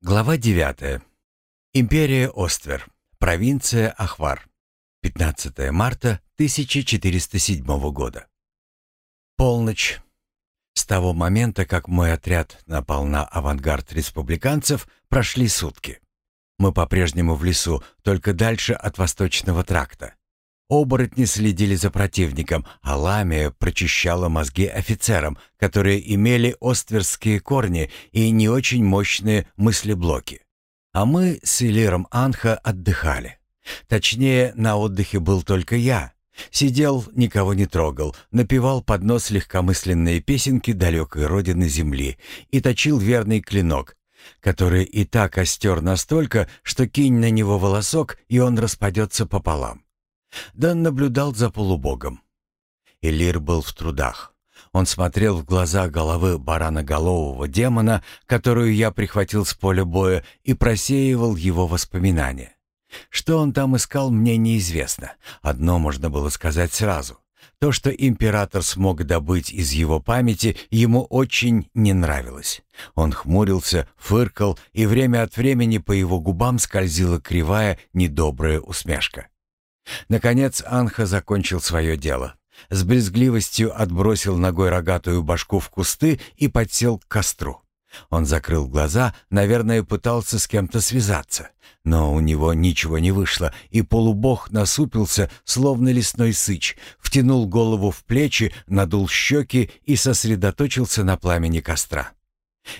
Глава 9. Империя Оствер. Провинция Ахвар. 15 марта 1407 года. Полночь. С того момента, как мой отряд напал на авангард республиканцев, прошли сутки. Мы по-прежнему в лесу, только дальше от Восточного тракта. Оборотни следили за противником, а Ламия прочищала мозги офицерам, которые имели остверские корни и не очень мощные мыслеблоки. А мы с Элиром Анха отдыхали. Точнее, на отдыхе был только я. Сидел, никого не трогал, напевал под нос легкомысленные песенки далекой родины земли и точил верный клинок, который и так остер настолько, что кинь на него волосок, и он распадется пополам. Дан наблюдал за полубогом. Элир был в трудах. Он смотрел в глаза головы бараноголового демона, которую я прихватил с поля боя, и просеивал его воспоминания. Что он там искал, мне неизвестно. Одно можно было сказать сразу. То, что император смог добыть из его памяти, ему очень не нравилось. Он хмурился, фыркал, и время от времени по его губам скользила кривая, недобрая усмешка. Наконец Анха закончил свое дело. С брезгливостью отбросил ногой рогатую башку в кусты и подсел к костру. Он закрыл глаза, наверное, пытался с кем-то связаться. Но у него ничего не вышло, и полубог насупился, словно лесной сыч, втянул голову в плечи, надул щеки и сосредоточился на пламени костра.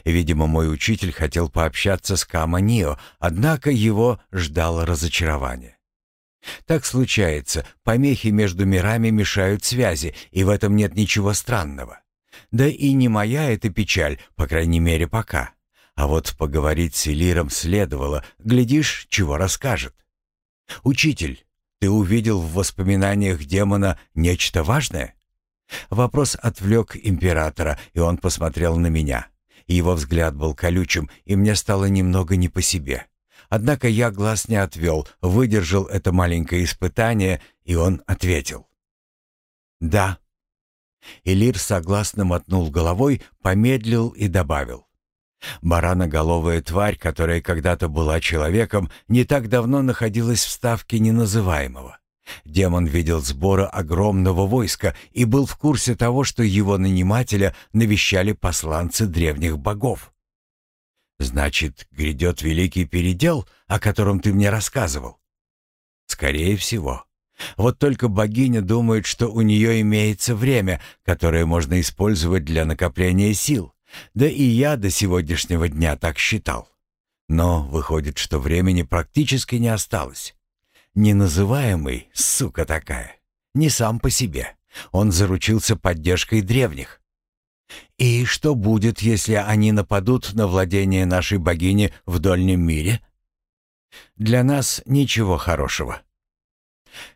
Видимо, мой учитель хотел пообщаться с Кама Нио, однако его ждало разочарование. Так случается, помехи между мирами мешают связи, и в этом нет ничего странного. Да и не моя эта печаль, по крайней мере, пока. А вот поговорить с Элиром следовало, глядишь, чего расскажет. «Учитель, ты увидел в воспоминаниях демона нечто важное?» Вопрос отвлек императора, и он посмотрел на меня. Его взгляд был колючим, и мне стало немного не по себе. Однако я глаз не отвел, выдержал это маленькое испытание, и он ответил. «Да». Элир согласно мотнул головой, помедлил и добавил. Бараноголовая тварь, которая когда-то была человеком, не так давно находилась в ставке неназываемого. Демон видел сборы огромного войска и был в курсе того, что его нанимателя навещали посланцы древних богов. Значит, грядет великий передел, о котором ты мне рассказывал? Скорее всего. Вот только богиня думает, что у нее имеется время, которое можно использовать для накопления сил. Да и я до сегодняшнего дня так считал. Но выходит, что времени практически не осталось. Неназываемый, сука такая, не сам по себе. Он заручился поддержкой древних. И что будет, если они нападут на владение нашей богини в дольнем мире? Для нас ничего хорошего.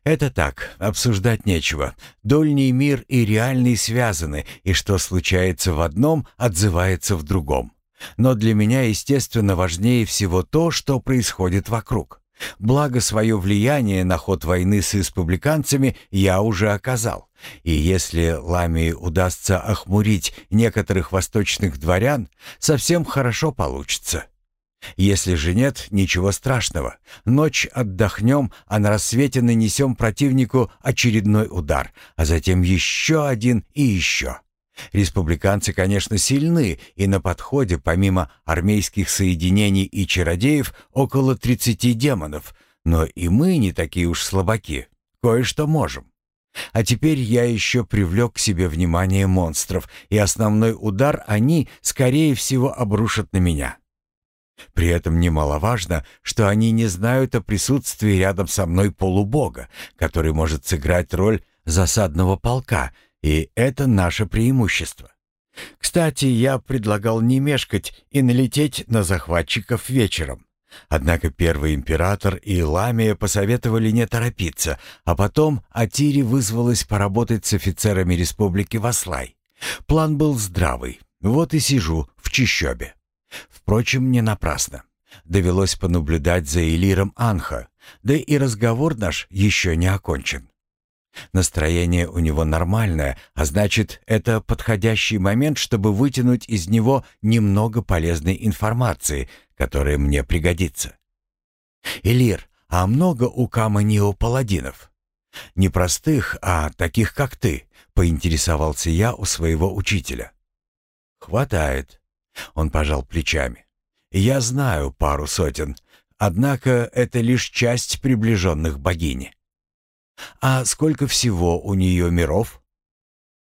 Это так, обсуждать нечего. Дольний мир и реальный связаны, и что случается в одном, отзывается в другом. Но для меня, естественно, важнее всего то, что происходит вокруг. Благо свое влияние на ход войны с республиканцами я уже оказал. И если Ламии удастся охмурить некоторых восточных дворян, совсем хорошо получится. Если же нет, ничего страшного. Ночь отдохнем, а на рассвете нанесем противнику очередной удар, а затем еще один и еще. Республиканцы, конечно, сильны, и на подходе, помимо армейских соединений и чародеев, около 30 демонов, но и мы не такие уж слабаки, кое-что можем. А теперь я еще привлек к себе внимание монстров, и основной удар они, скорее всего, обрушат на меня. При этом немаловажно, что они не знают о присутствии рядом со мной полубога, который может сыграть роль засадного полка и это наше преимущество. Кстати, я предлагал не мешкать и налететь на захватчиков вечером. Однако первый император и Ламия посоветовали не торопиться, а потом Атири вызвалась поработать с офицерами республики Васлай. План был здравый, вот и сижу в чищобе. Впрочем, не напрасно. Довелось понаблюдать за Элиром Анха, да и разговор наш еще не окончен. Настроение у него нормальное, а значит, это подходящий момент, чтобы вытянуть из него немного полезной информации, которое мне пригодится. Элир, а много у Каманио паладинов? Не простых, а таких, как ты, поинтересовался я у своего учителя. Хватает. Он пожал плечами. Я знаю пару сотен, однако это лишь часть приближенных богини. А сколько всего у нее миров?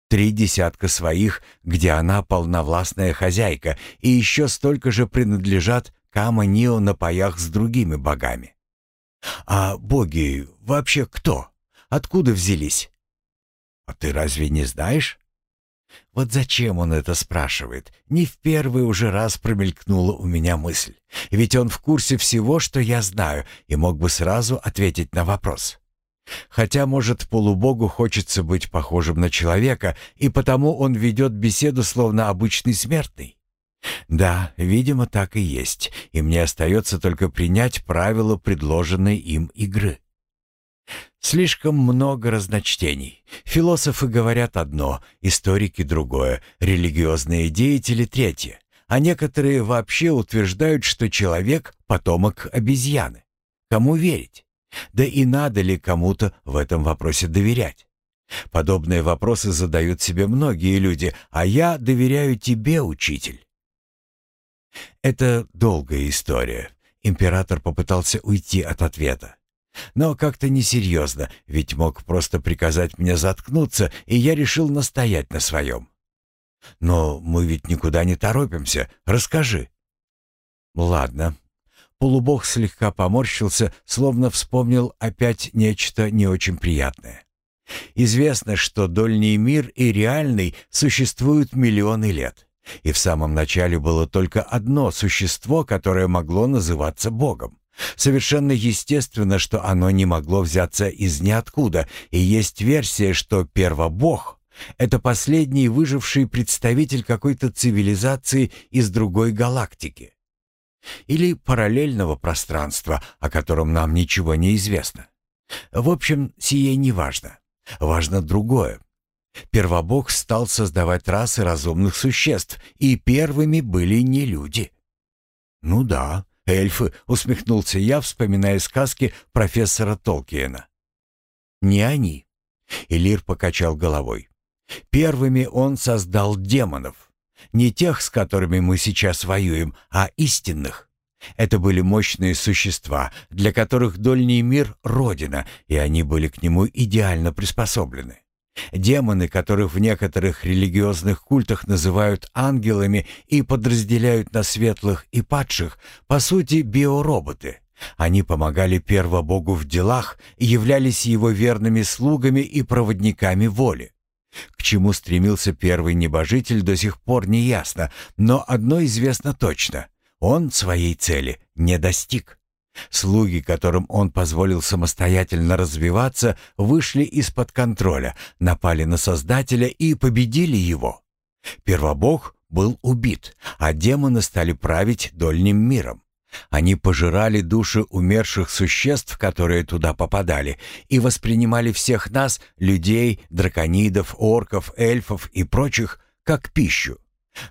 Три десятка своих, где она полновластная хозяйка, и еще столько же принадлежат Кама-Нио на паях с другими богами. А боги вообще кто? Откуда взялись? А ты разве не знаешь? Вот зачем он это спрашивает? Не в первый уже раз промелькнула у меня мысль. Ведь он в курсе всего, что я знаю, и мог бы сразу ответить на вопрос. Хотя, может, полубогу хочется быть похожим на человека, и потому он ведет беседу словно обычный смертный. Да, видимо, так и есть, и мне остается только принять правила предложенной им игры. Слишком много разночтений. Философы говорят одно, историки другое, религиозные деятели третье, а некоторые вообще утверждают, что человек — потомок обезьяны. Кому верить? Да и надо ли кому-то в этом вопросе доверять? Подобные вопросы задают себе многие люди, а я доверяю тебе, учитель. Это долгая история. Император попытался уйти от ответа. Но как-то несерьезно, ведь мог просто приказать мне заткнуться, и я решил настоять на своем. Но мы ведь никуда не торопимся. Расскажи. Ладно. Полубог слегка поморщился, словно вспомнил опять нечто не очень приятное. Известно, что дольний мир и реальный существуют миллионы лет. И в самом начале было только одно существо, которое могло называться Богом. Совершенно естественно, что оно не могло взяться из ниоткуда, и есть версия, что первобог — это последний выживший представитель какой-то цивилизации из другой галактики. Или параллельного пространства, о котором нам ничего не известно. В общем, сие не важно. Важно другое. Первобог стал создавать расы разумных существ, и первыми были не люди. Ну да, эльфы, усмехнулся я, вспоминая сказки профессора Толкиена. Не они. Элир покачал головой. Первыми он создал демонов. Не тех, с которыми мы сейчас воюем, а истинных. Это были мощные существа, для которых дольний мир — родина, и они были к нему идеально приспособлены. Демоны, которых в некоторых религиозных культах называют ангелами и подразделяют на светлых и падших, по сути биороботы. Они помогали первобогу в делах являлись его верными слугами и проводниками воли. К чему стремился первый небожитель, до сих пор не ясно, но одно известно точно — он своей цели не достиг. Слуги, которым он позволил самостоятельно развиваться, вышли из-под контроля, напали на Создателя и победили его. Первобог был убит, а демоны стали править дольним миром. Они пожирали души умерших существ, которые туда попадали, и воспринимали всех нас, людей, драконидов, орков, эльфов и прочих, как пищу.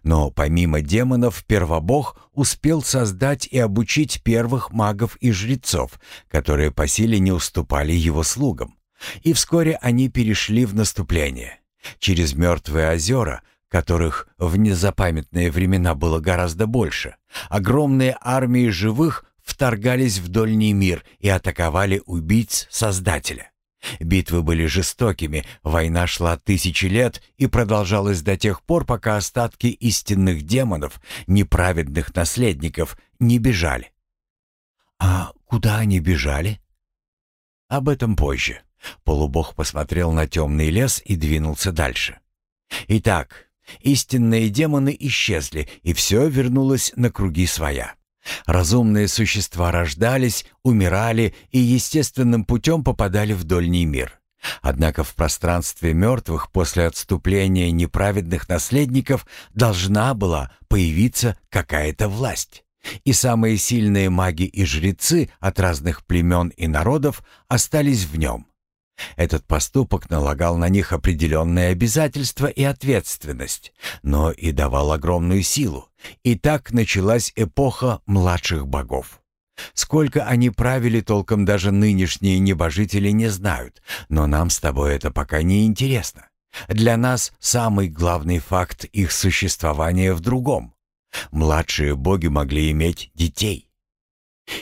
Но помимо демонов, первобог успел создать и обучить первых магов и жрецов, которые по силе не уступали его слугам. И вскоре они перешли в наступление. Через мертвые озера, которых в незапамятные времена было гораздо больше, огромные армии живых вторгались в дольний мир и атаковали убийц Создателя. Битвы были жестокими, война шла тысячи лет и продолжалась до тех пор, пока остатки истинных демонов, неправедных наследников, не бежали. А куда они бежали? Об этом позже. Полубог посмотрел на темный лес и двинулся дальше. Итак, истинные демоны исчезли, и все вернулось на круги своя. Разумные существа рождались, умирали и естественным путем попадали в дольний мир. Однако в пространстве мертвых после отступления неправедных наследников должна была появиться какая-то власть. И самые сильные маги и жрецы от разных племен и народов остались в нем. Этот поступок налагал на них определенные обязательства и ответственность, но и давал огромную силу, И так началась эпоха младших богов. Сколько они правили, толком даже нынешние небожители не знают, но нам с тобой это пока не интересно. Для нас самый главный факт их существования в другом. Младшие боги могли иметь детей.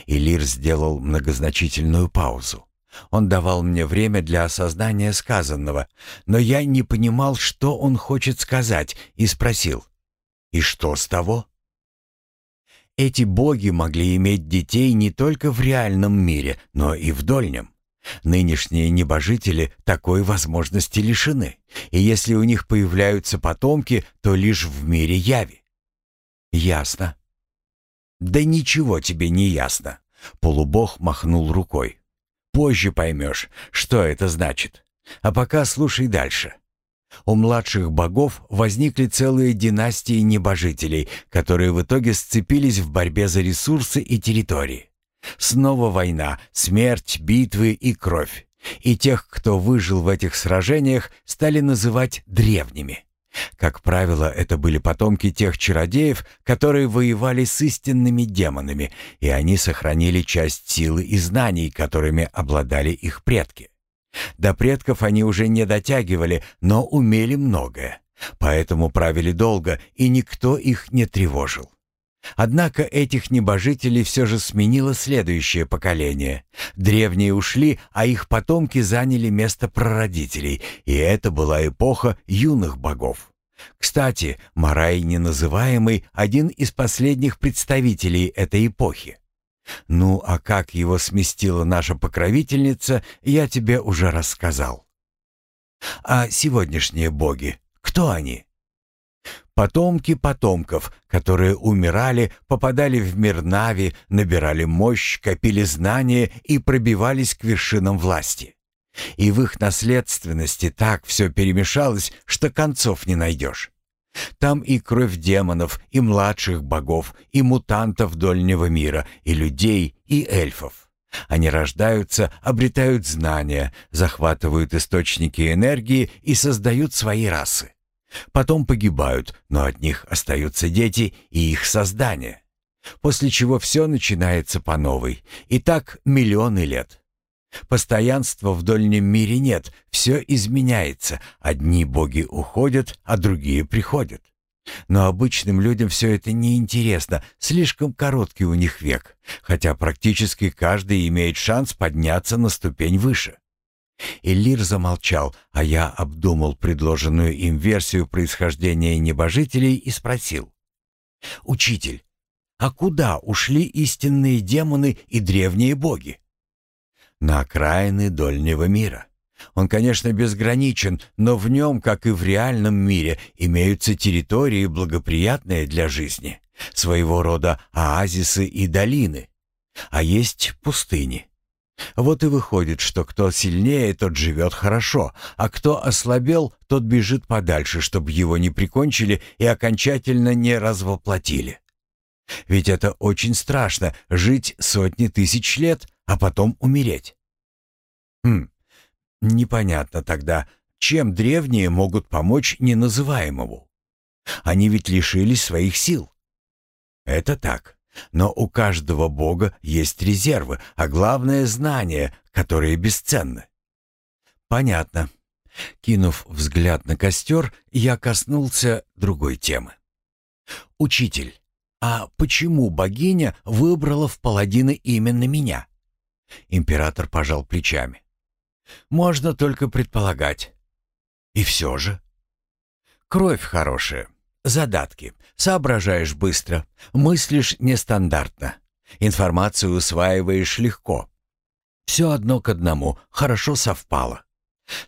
Илир сделал многозначительную паузу. Он давал мне время для осознания сказанного, но я не понимал, что он хочет сказать, и спросил, «И что с того?» Эти боги могли иметь детей не только в реальном мире, но и в дольнем. Нынешние небожители такой возможности лишены, и если у них появляются потомки, то лишь в мире яви. Ясно. Да ничего тебе не ясно. Полубог махнул рукой. Позже поймешь, что это значит. А пока слушай дальше. У младших богов возникли целые династии небожителей, которые в итоге сцепились в борьбе за ресурсы и территории. Снова война, смерть, битвы и кровь. И тех, кто выжил в этих сражениях, стали называть древними. Как правило, это были потомки тех чародеев, которые воевали с истинными демонами, и они сохранили часть силы и знаний, которыми обладали их предки. До предков они уже не дотягивали, но умели многое. Поэтому правили долго, и никто их не тревожил. Однако этих небожителей все же сменило следующее поколение. Древние ушли, а их потомки заняли место прародителей, и это была эпоха юных богов. Кстати, Марай неназываемый – один из последних представителей этой эпохи. Ну, а как его сместила наша покровительница, я тебе уже рассказал. А сегодняшние боги, кто они? Потомки потомков, которые умирали, попадали в мир Нави, набирали мощь, копили знания и пробивались к вершинам власти. И в их наследственности так все перемешалось, что концов не найдешь. Там и кровь демонов, и младших богов, и мутантов дольнего мира, и людей, и эльфов. Они рождаются, обретают знания, захватывают источники энергии и создают свои расы. Потом погибают, но от них остаются дети и их создание. После чего все начинается по новой. И так миллионы лет. Постоянства в дольнем мире нет, все изменяется. Одни боги уходят, а другие приходят. Но обычным людям все это неинтересно, слишком короткий у них век, хотя практически каждый имеет шанс подняться на ступень выше. Элир замолчал, а я обдумал предложенную им версию происхождения небожителей и спросил. «Учитель, а куда ушли истинные демоны и древние боги?» «На окраины дольнего мира. Он, конечно, безграничен, но в нем, как и в реальном мире, имеются территории, благоприятные для жизни, своего рода оазисы и долины, а есть пустыни. Вот и выходит, что кто сильнее, тот живет хорошо, а кто ослабел, тот бежит подальше, чтобы его не прикончили и окончательно не развоплотили. Ведь это очень страшно — жить сотни тысяч лет, а потом умереть. Хм, непонятно тогда, чем древние могут помочь неназываемому. Они ведь лишились своих сил. Это так. Но у каждого бога есть резервы, а главное — знания, которые бесценны. Понятно. Кинув взгляд на костер, я коснулся другой темы. «Учитель, а почему богиня выбрала в паладины именно меня?» Император пожал плечами. «Можно только предполагать. И все же...» «Кровь хорошая, Задатки. Соображаешь быстро, мыслишь нестандартно. Информацию усваиваешь легко. Все одно к одному, хорошо совпало.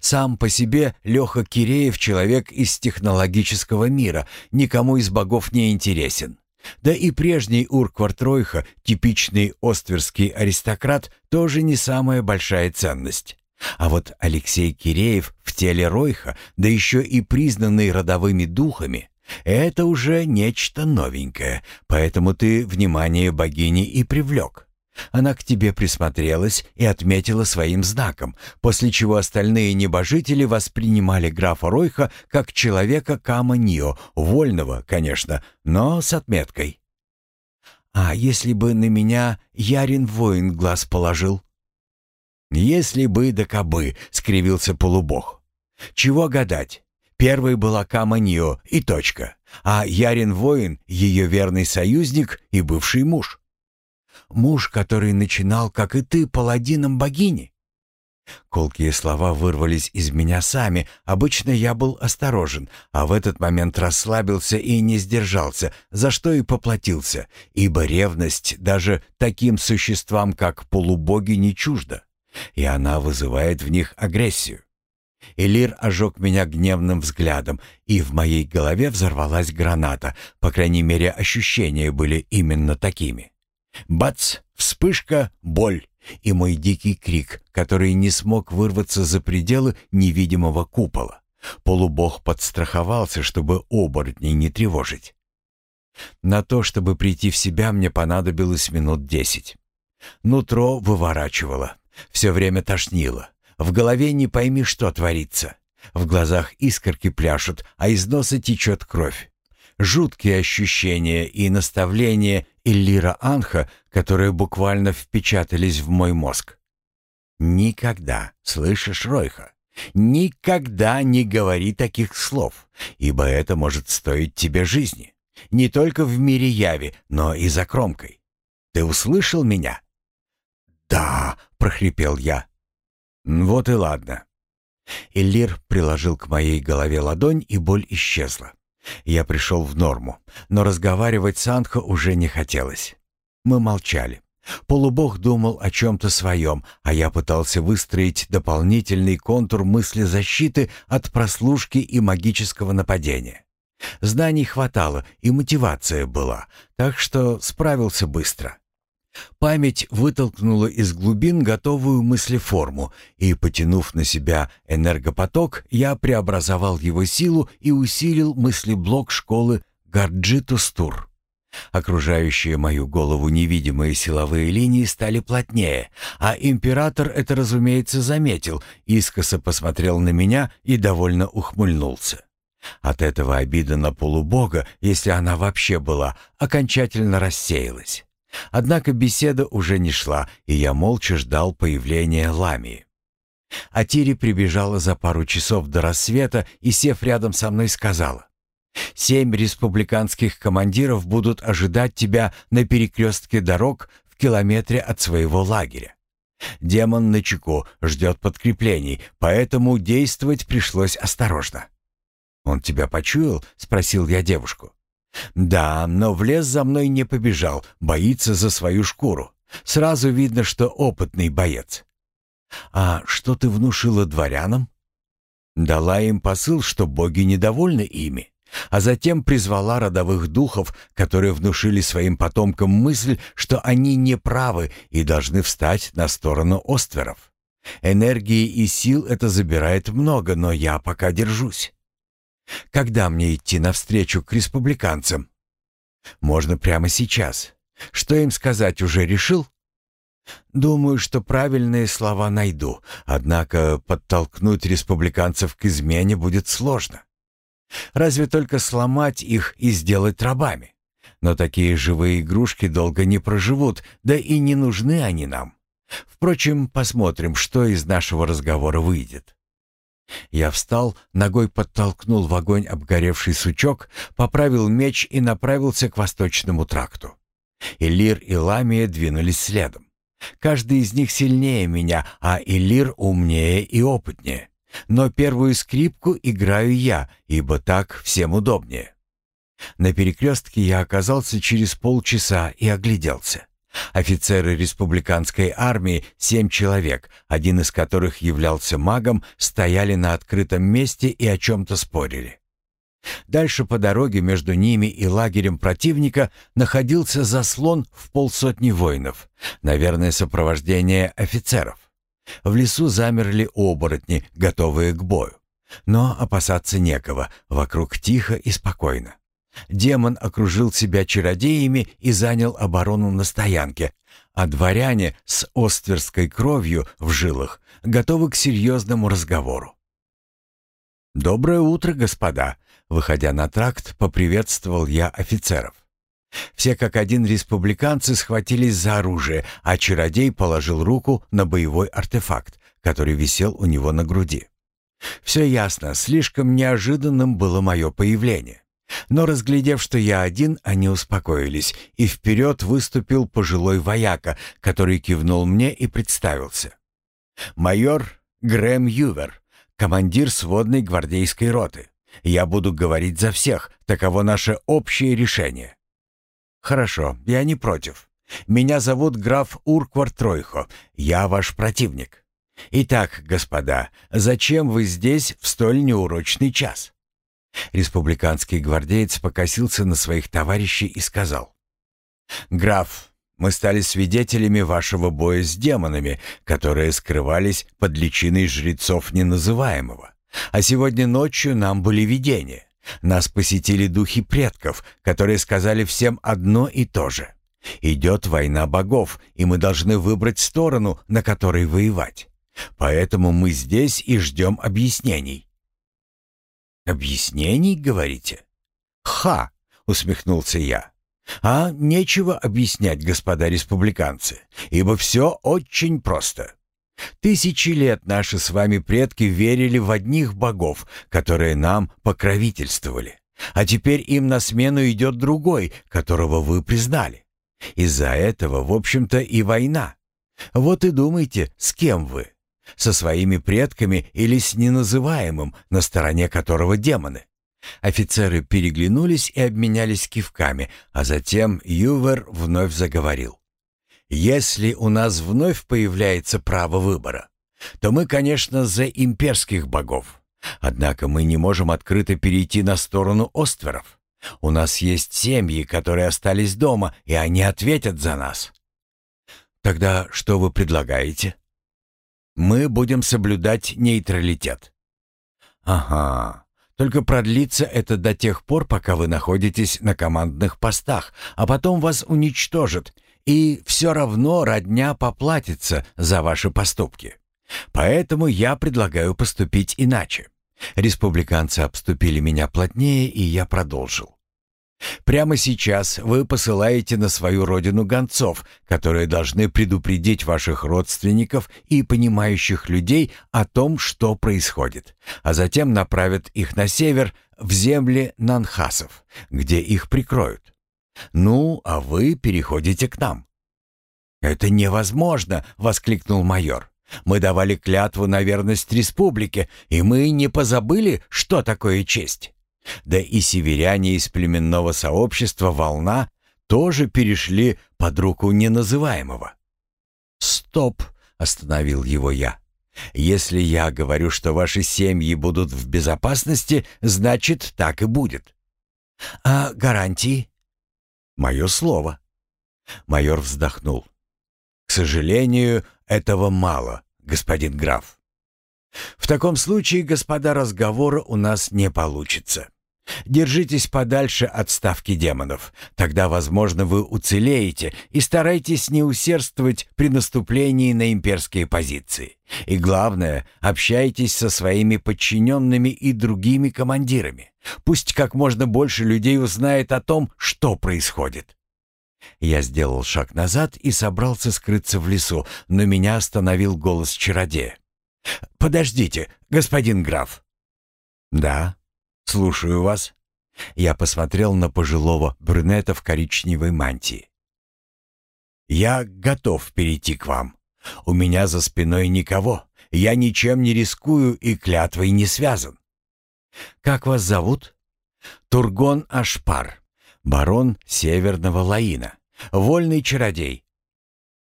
Сам по себе Леха Киреев человек из технологического мира, никому из богов не интересен. Да и прежний Урквард Ройха, типичный остверский аристократ, тоже не самая большая ценность. А вот Алексей Киреев в теле Ройха, да еще и признанный родовыми духами, это уже нечто новенькое, поэтому ты внимание богини и привлек. Она к тебе присмотрелась и отметила своим знаком, после чего остальные небожители воспринимали графа Ройха как человека Кама-Нио, вольного, конечно, но с отметкой. «А если бы на меня Ярин-воин глаз положил?» «Если бы да кабы», — скривился полубог. «Чего гадать? Первой была Кама-Нио и точка, а Ярин-воин — ее верный союзник и бывший муж». Муж, который начинал, как и ты, паладином богини. Колкие слова вырвались из меня сами. Обычно я был осторожен, а в этот момент расслабился и не сдержался, за что и поплатился, ибо ревность даже таким существам, как полубоги, не чужда, и она вызывает в них агрессию. Элир ожег меня гневным взглядом, и в моей голове взорвалась граната, по крайней мере, ощущения были именно такими. Бац! Вспышка, боль и мой дикий крик, который не смог вырваться за пределы невидимого купола. Полубог подстраховался, чтобы оборотней не тревожить. На то, чтобы прийти в себя, мне понадобилось минут десять. Нутро выворачивало, все время тошнило. В голове не пойми, что творится. В глазах искорки пляшут, а из носа течет кровь. Жуткие ощущения и наставления Иллира Анха, которые буквально впечатались в мой мозг. «Никогда, слышишь, Ройха, никогда не говори таких слов, ибо это может стоить тебе жизни. Не только в мире яви, но и за кромкой. Ты услышал меня?» «Да», — прохрипел я. «Вот и ладно». Иллир приложил к моей голове ладонь, и боль исчезла. Я пришел в норму, но разговаривать с Анхо уже не хотелось. Мы молчали. Полубог думал о чем-то своем, а я пытался выстроить дополнительный контур мысли защиты от прослушки и магического нападения. Знаний хватало, и мотивация была, так что справился быстро. Память вытолкнула из глубин готовую мыслеформу, и, потянув на себя энергопоток, я преобразовал его силу и усилил мыслеблок школы Гарджитустур. Окружающие мою голову невидимые силовые линии стали плотнее, а император это, разумеется, заметил, искоса посмотрел на меня и довольно ухмыльнулся. От этого обида на полубога, если она вообще была, окончательно рассеялась. Однако беседа уже не шла, и я молча ждал появления Ламии. Атири прибежала за пару часов до рассвета и, сев рядом со мной, сказала. «Семь республиканских командиров будут ожидать тебя на перекрестке дорог в километре от своего лагеря. Демон на чеку ждет подкреплений, поэтому действовать пришлось осторожно». «Он тебя почуял?» — спросил я девушку. Да, но в лес за мной не побежал, боится за свою шкуру. Сразу видно, что опытный боец. А что ты внушила дворянам? Дала им посыл, что боги недовольны ими, а затем призвала родовых духов, которые внушили своим потомкам мысль, что они не правы и должны встать на сторону остверов. Энергии и сил это забирает много, но я пока держусь. Когда мне идти навстречу к республиканцам? Можно прямо сейчас. Что им сказать, уже решил? Думаю, что правильные слова найду, однако подтолкнуть республиканцев к измене будет сложно. Разве только сломать их и сделать рабами. Но такие живые игрушки долго не проживут, да и не нужны они нам. Впрочем, посмотрим, что из нашего разговора выйдет. Я встал, ногой подтолкнул в огонь обгоревший сучок, поправил меч и направился к восточному тракту. Элир и Ламия двинулись следом. Каждый из них сильнее меня, а Элир умнее и опытнее. Но первую скрипку играю я, ибо так всем удобнее. На перекрестке я оказался через полчаса и огляделся. Офицеры республиканской армии, семь человек, один из которых являлся магом, стояли на открытом месте и о чем-то спорили. Дальше по дороге между ними и лагерем противника находился заслон в полсотни воинов, наверное, сопровождение офицеров. В лесу замерли оборотни, готовые к бою. Но опасаться некого, вокруг тихо и спокойно. Демон окружил себя чародеями и занял оборону на стоянке, а дворяне с остверской кровью в жилах готовы к серьезному разговору. «Доброе утро, господа!» Выходя на тракт, поприветствовал я офицеров. Все как один республиканцы схватились за оружие, а чародей положил руку на боевой артефакт, который висел у него на груди. Все ясно, слишком неожиданным было мое появление. Но разглядев, что я один, они успокоились, и вперед выступил пожилой вояка, который кивнул мне и представился. «Майор Грэм Ювер, командир сводной гвардейской роты. Я буду говорить за всех, таково наше общее решение». «Хорошо, я не против. Меня зовут граф Урквар Тройхо. Я ваш противник. Итак, господа, зачем вы здесь в столь неурочный час?» Республиканский гвардеец покосился на своих товарищей и сказал. «Граф, мы стали свидетелями вашего боя с демонами, которые скрывались под личиной жрецов неназываемого. А сегодня ночью нам были видения. Нас посетили духи предков, которые сказали всем одно и то же. Идет война богов, и мы должны выбрать сторону, на которой воевать. Поэтому мы здесь и ждем объяснений». «Объяснений, говорите?» «Ха!» — усмехнулся я. «А нечего объяснять, господа республиканцы, ибо все очень просто. Тысячи лет наши с вами предки верили в одних богов, которые нам покровительствовали. А теперь им на смену идет другой, которого вы признали. Из-за этого, в общем-то, и война. Вот и думайте, с кем вы. Со своими предками или с неназываемым, на стороне которого демоны. Офицеры переглянулись и обменялись кивками, а затем Ювер вновь заговорил. Если у нас вновь появляется право выбора, то мы, конечно, за имперских богов. Однако мы не можем открыто перейти на сторону остверов. У нас есть семьи, которые остались дома, и они ответят за нас. Тогда что вы предлагаете? Мы будем соблюдать нейтралитет. Ага. Только продлится это до тех пор, пока вы находитесь на командных постах, а потом вас уничтожат, и все равно родня поплатится за ваши поступки. Поэтому я предлагаю поступить иначе. Республиканцы обступили меня плотнее, и я продолжил. Прямо сейчас вы посылаете на свою родину гонцов, которые должны предупредить ваших родственников и понимающих людей о том, что происходит, а затем направят их на север, в земли нанхасов, где их прикроют. «Ну, а вы переходите к нам». «Это невозможно!» — воскликнул майор. «Мы давали клятву на верность республике, и мы не позабыли, что такое честь. Да и северяне из племенного сообщества «Волна» тоже перешли под руку неназываемого». «Стоп!» — остановил его я. «Если я говорю, что ваши семьи будут в безопасности, значит, так и будет». «А гарантии?» Мое слово. Майор вздохнул. К сожалению, этого мало, господин граф. В таком случае, господа, разговора у нас не получится. Держитесь подальше от ставки демонов. Тогда, возможно, вы уцелеете и старайтесь не усердствовать при наступлении на имперские позиции. И главное, общайтесь со своими подчиненными и другими командирами. Пусть как можно больше людей узнает о том, что происходит. Я сделал шаг назад и собрался скрыться в лесу, но меня остановил голос чародея. «Подождите, господин граф». «Да, слушаю вас». Я посмотрел на пожилого брюнета в коричневой мантии. «Я готов перейти к вам. У меня за спиной никого. Я ничем не рискую и клятвой не связан. Как вас зовут? Тургон Ашпар, барон Северного Лаина, вольный чародей.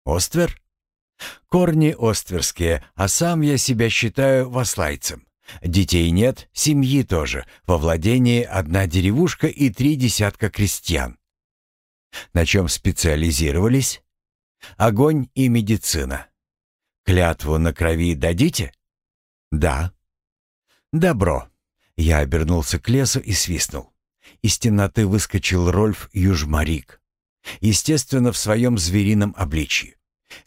Оствер? Корни остверские, а сам я себя считаю васлайцем. Детей нет, семьи тоже. Во владении одна деревушка и три десятка крестьян. На чем специализировались? Огонь и медицина. Клятву на крови дадите? Да. Добро. Я обернулся к лесу и свистнул. Из темноты выскочил Рольф Южмарик. Естественно, в своем зверином обличье.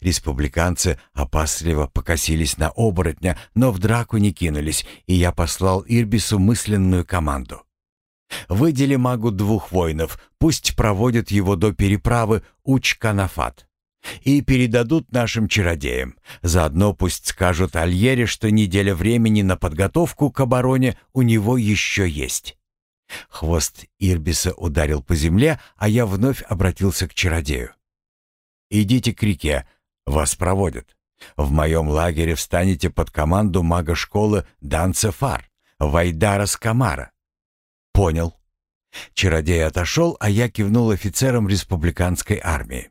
Республиканцы опасливо покосились на оборотня, но в драку не кинулись, и я послал Ирбису мысленную команду. «Выдели магу двух воинов, пусть проводят его до переправы Уч-Канафат и передадут нашим чародеям. Заодно пусть скажут Альере, что неделя времени на подготовку к обороне у него еще есть». Хвост Ирбиса ударил по земле, а я вновь обратился к чародею. «Идите к реке, вас проводят. В моем лагере встанете под команду мага школы Данцефар, Вайдара Скамара». «Понял». Чародей отошел, а я кивнул офицерам республиканской армии.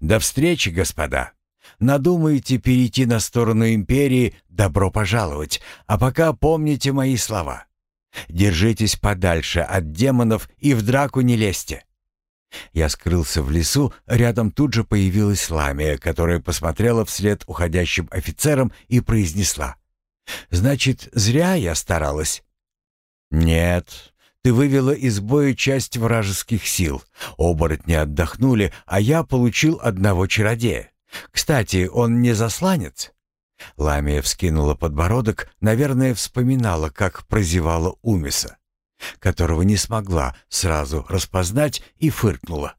«До встречи, господа. Надумаете перейти на сторону империи, добро пожаловать, а пока помните мои слова. Держитесь подальше от демонов и в драку не лезьте. Я скрылся в лесу, рядом тут же появилась Ламия, которая посмотрела вслед уходящим офицерам и произнесла. «Значит, зря я старалась?» «Нет, ты вывела из боя часть вражеских сил. Оборотни отдохнули, а я получил одного чародея. Кстати, он не засланец?» Ламия вскинула подбородок, наверное, вспоминала, как прозевала Умиса, которого не смогла сразу распознать и фыркнула.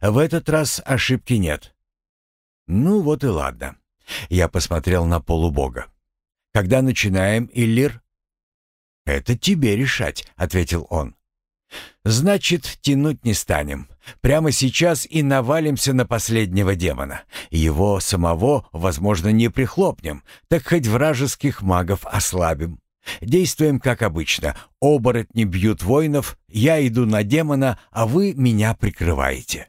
В этот раз ошибки нет. Ну вот и ладно. Я посмотрел на полубога. Когда начинаем, Иллир? Это тебе решать, ответил он. Значит, тянуть не станем. Прямо сейчас и навалимся на последнего демона. Его самого, возможно, не прихлопнем, так хоть вражеских магов ослабим. Действуем как обычно. Оборотни бьют воинов, я иду на демона, а вы меня прикрываете.